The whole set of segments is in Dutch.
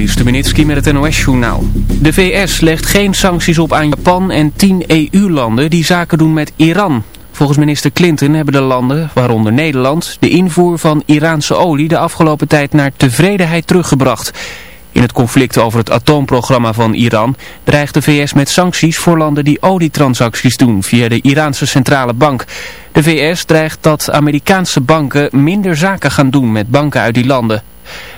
Juri Stubenitski met het NOS-journaal. De VS legt geen sancties op aan Japan en 10 EU-landen die zaken doen met Iran. Volgens minister Clinton hebben de landen, waaronder Nederland, de invoer van Iraanse olie de afgelopen tijd naar tevredenheid teruggebracht. In het conflict over het atoomprogramma van Iran dreigt de VS met sancties voor landen die olietransacties doen via de Iraanse centrale bank. De VS dreigt dat Amerikaanse banken minder zaken gaan doen met banken uit die landen.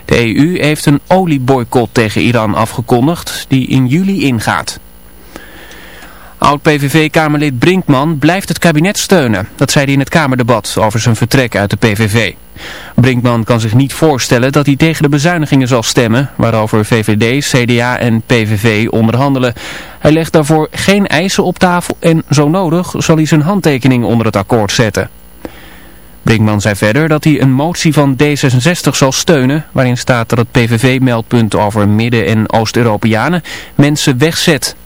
De EU heeft een olieboycott tegen Iran afgekondigd die in juli ingaat. Oud-PVV-kamerlid Brinkman blijft het kabinet steunen. Dat zei hij in het Kamerdebat over zijn vertrek uit de PVV. Brinkman kan zich niet voorstellen dat hij tegen de bezuinigingen zal stemmen, waarover VVD, CDA en PVV onderhandelen. Hij legt daarvoor geen eisen op tafel en zo nodig zal hij zijn handtekening onder het akkoord zetten. Brinkman zei verder dat hij een motie van D66 zal steunen, waarin staat dat het PVV-meldpunt over Midden- en Oost-Europeanen mensen wegzet.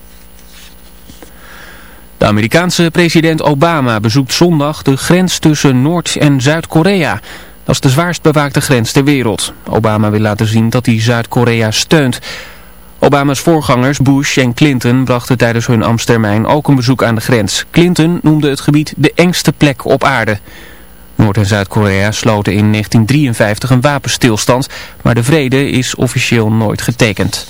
De Amerikaanse president Obama bezoekt zondag de grens tussen Noord- en Zuid-Korea. Dat is de zwaarst bewaakte grens ter wereld. Obama wil laten zien dat hij Zuid-Korea steunt. Obama's voorgangers Bush en Clinton brachten tijdens hun ambtstermijn ook een bezoek aan de grens. Clinton noemde het gebied de engste plek op aarde. Noord- en Zuid-Korea sloten in 1953 een wapenstilstand, maar de vrede is officieel nooit getekend.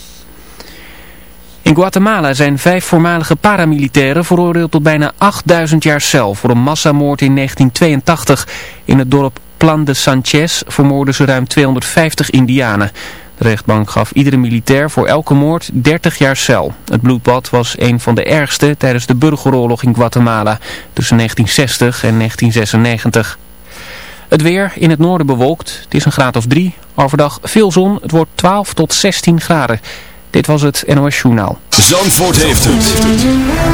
In Guatemala zijn vijf voormalige paramilitairen veroordeeld tot bijna 8000 jaar cel voor een massamoord in 1982. In het dorp Plan de Sanchez vermoorden ze ruim 250 indianen. De rechtbank gaf iedere militair voor elke moord 30 jaar cel. Het bloedbad was een van de ergste tijdens de burgeroorlog in Guatemala tussen 1960 en 1996. Het weer in het noorden bewolkt. Het is een graad of 3. Overdag veel zon. Het wordt 12 tot 16 graden. Dit was het NOS Journaal. Zandvoort heeft het.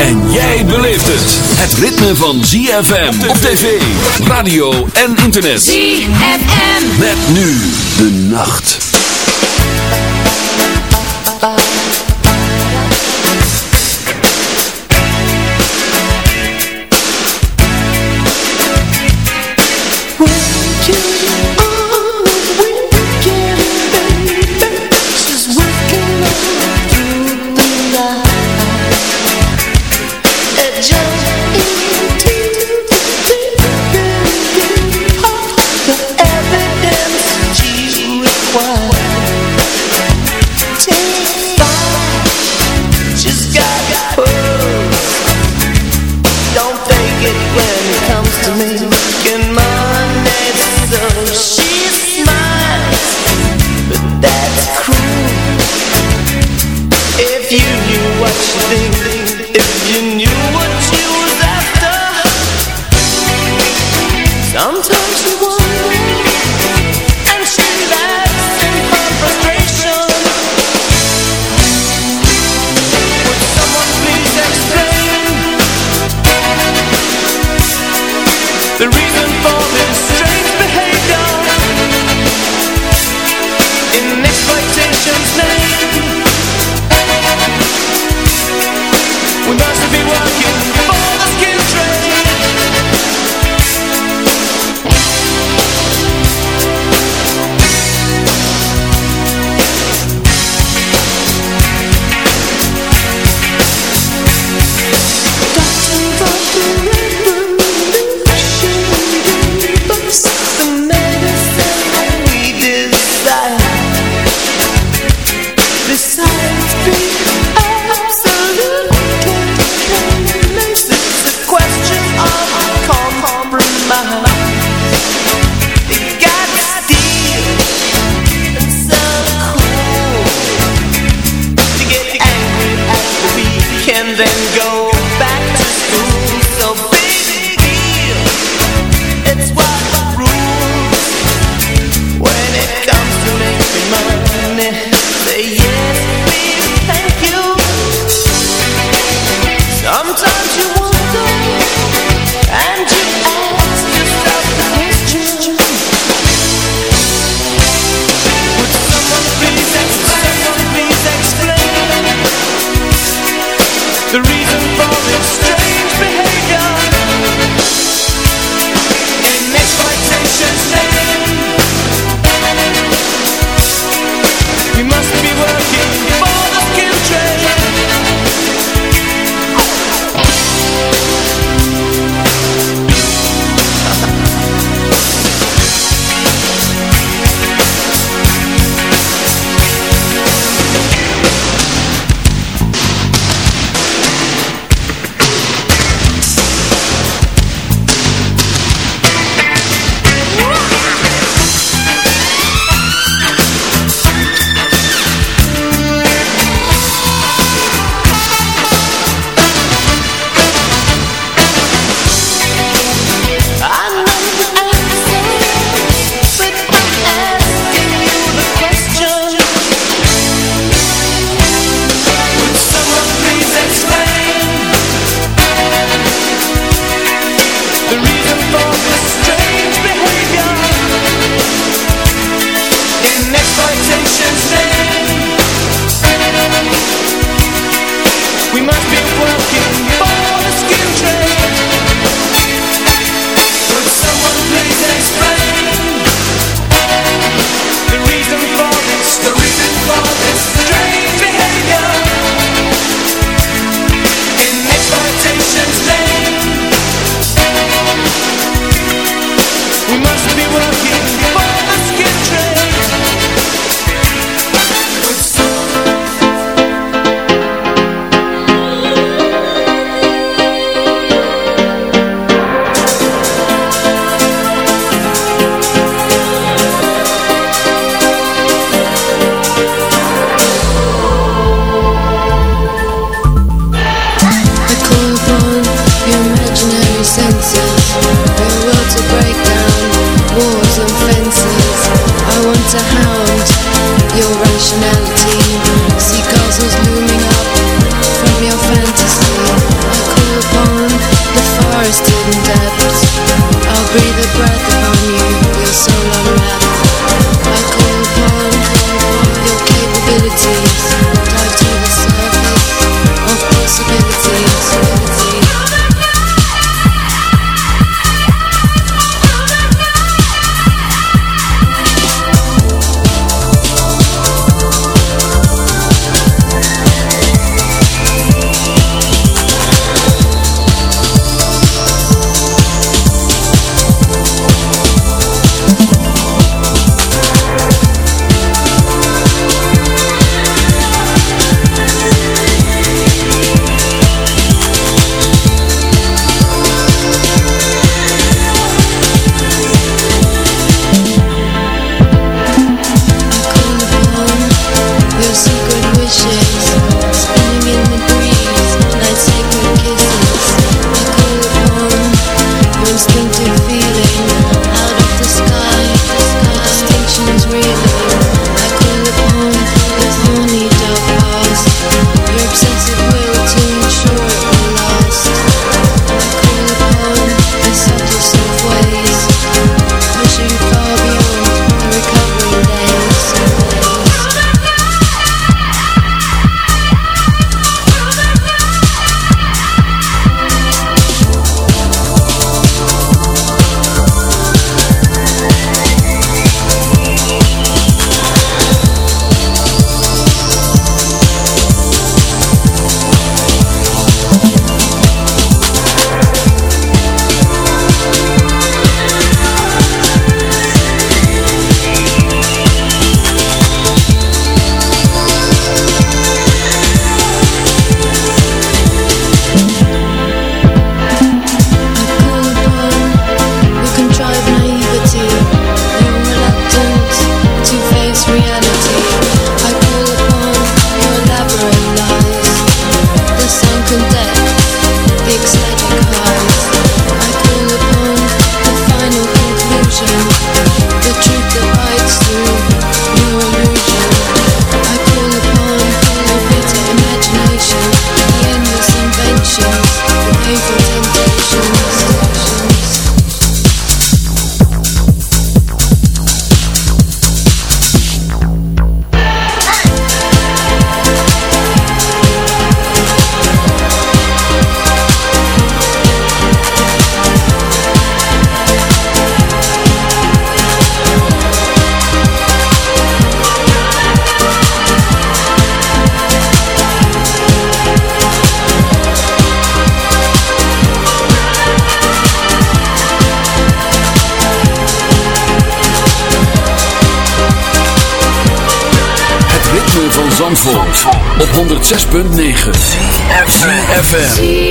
En jij beleeft het. Het ritme van ZFM op tv, radio en internet. ZFM. Met nu de nacht. 106.9 FM.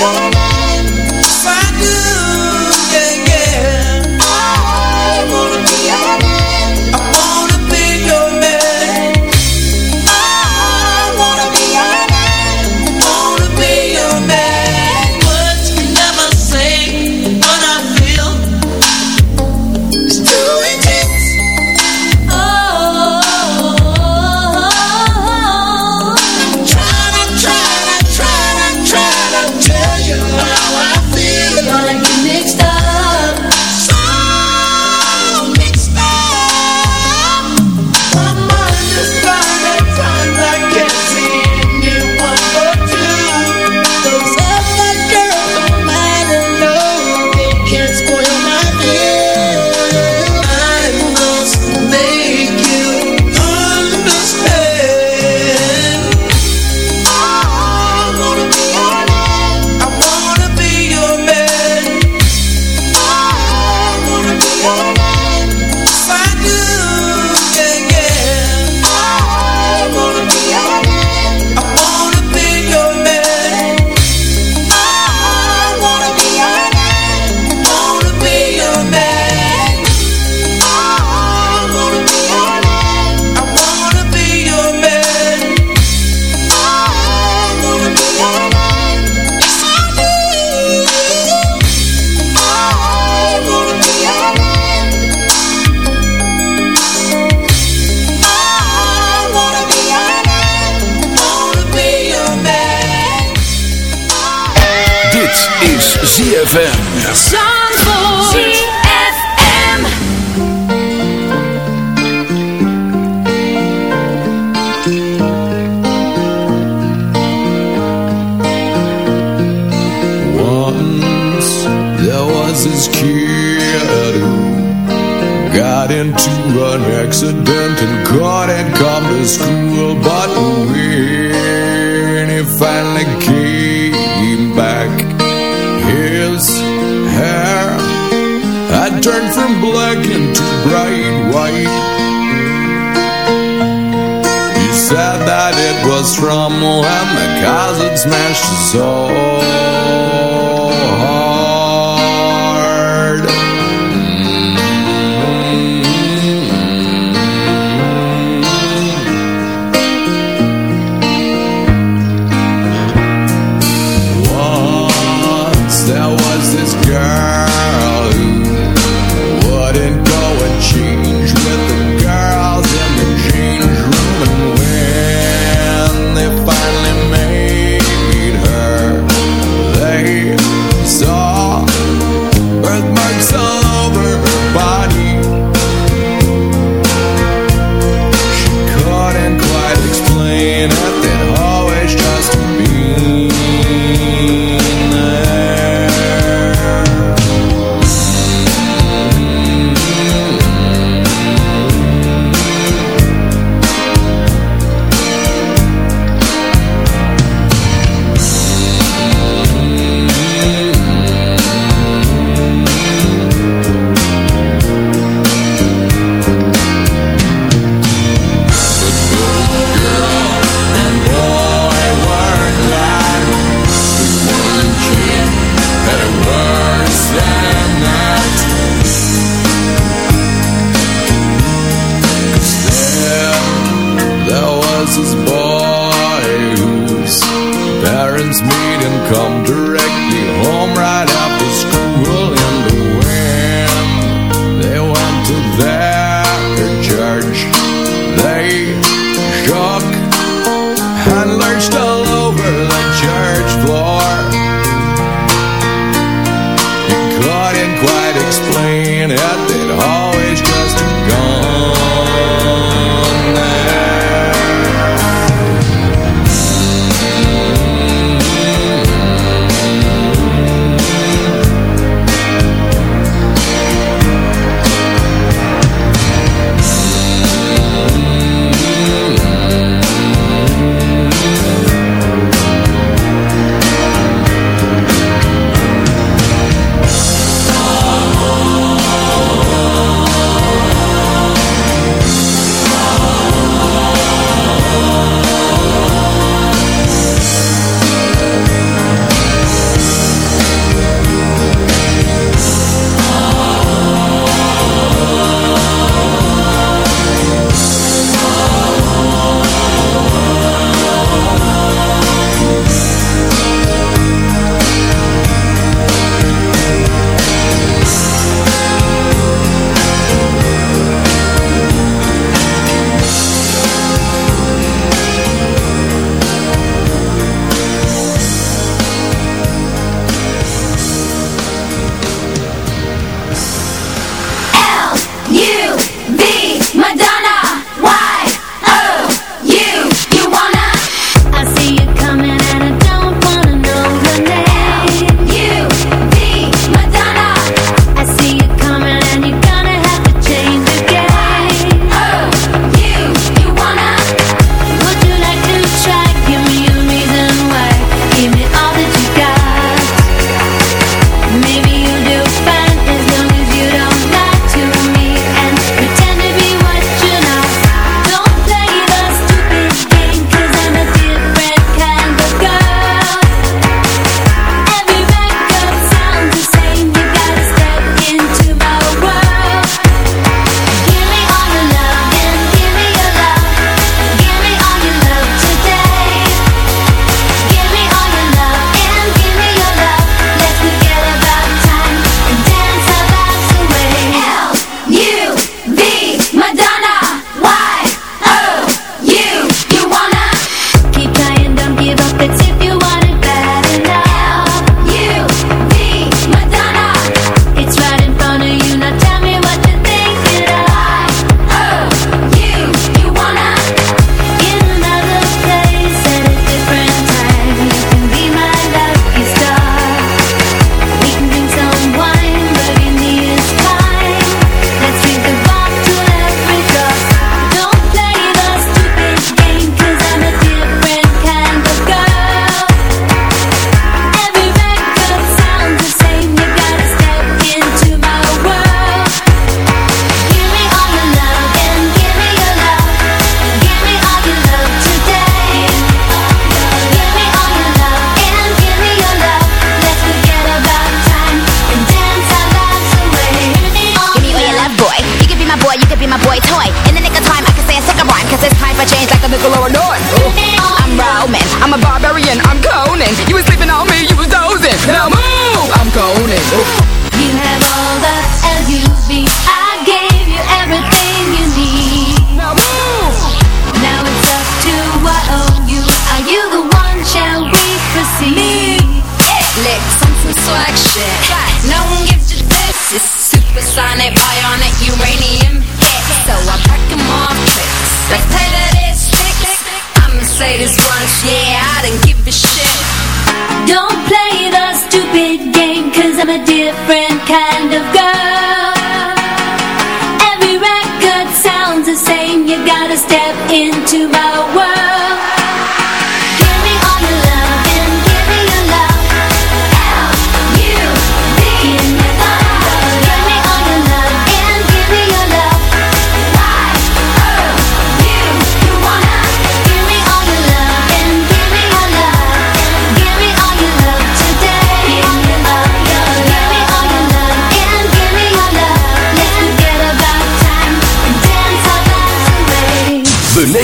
one from the cars had smashed soul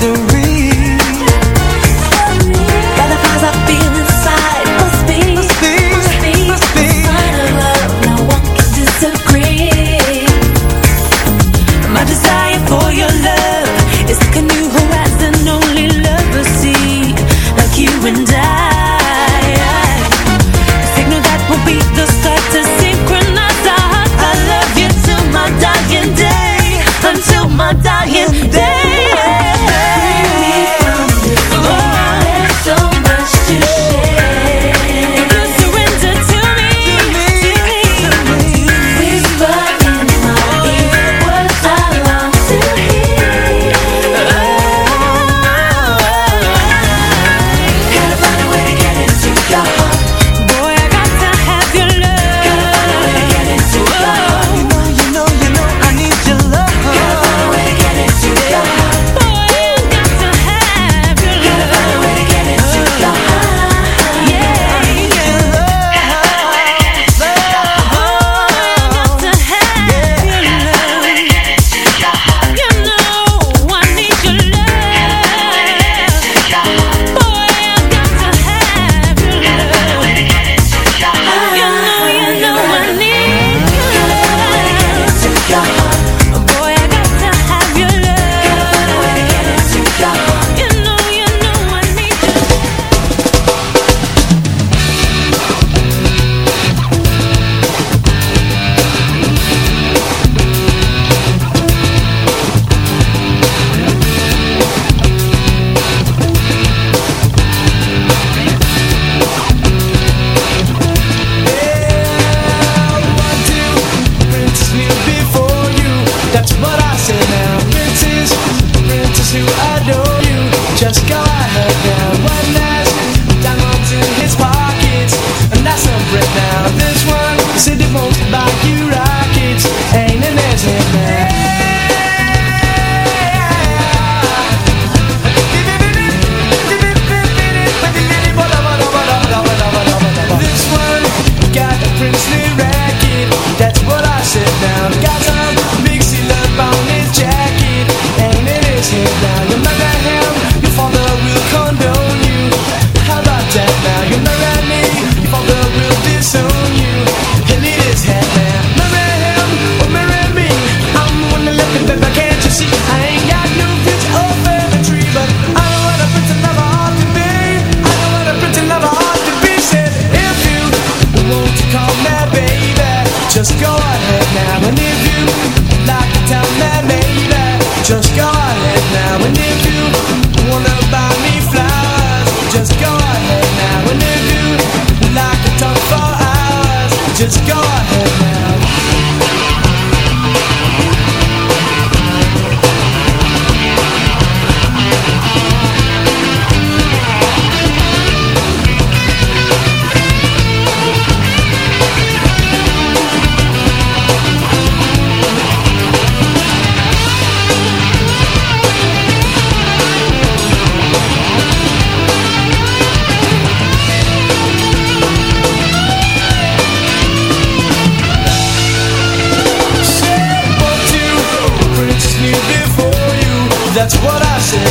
the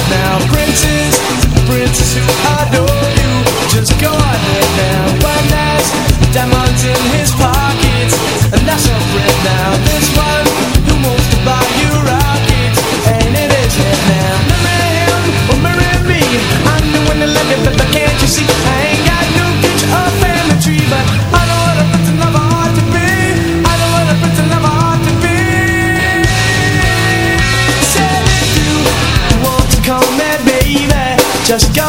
now, princess, who adore you. Just go ahead now, when there's diamonds in his pockets, and that's a now. just go.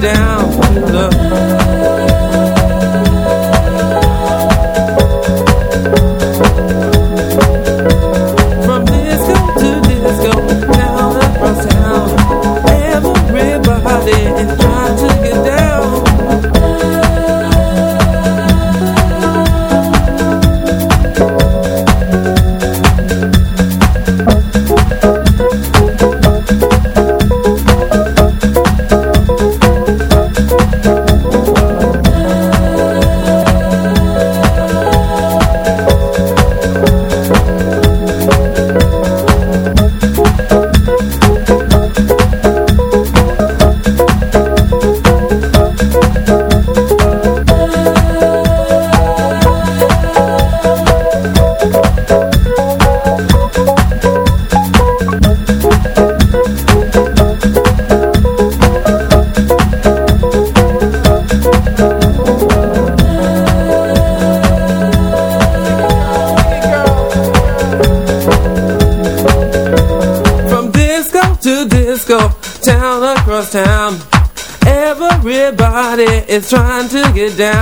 down is trying to get down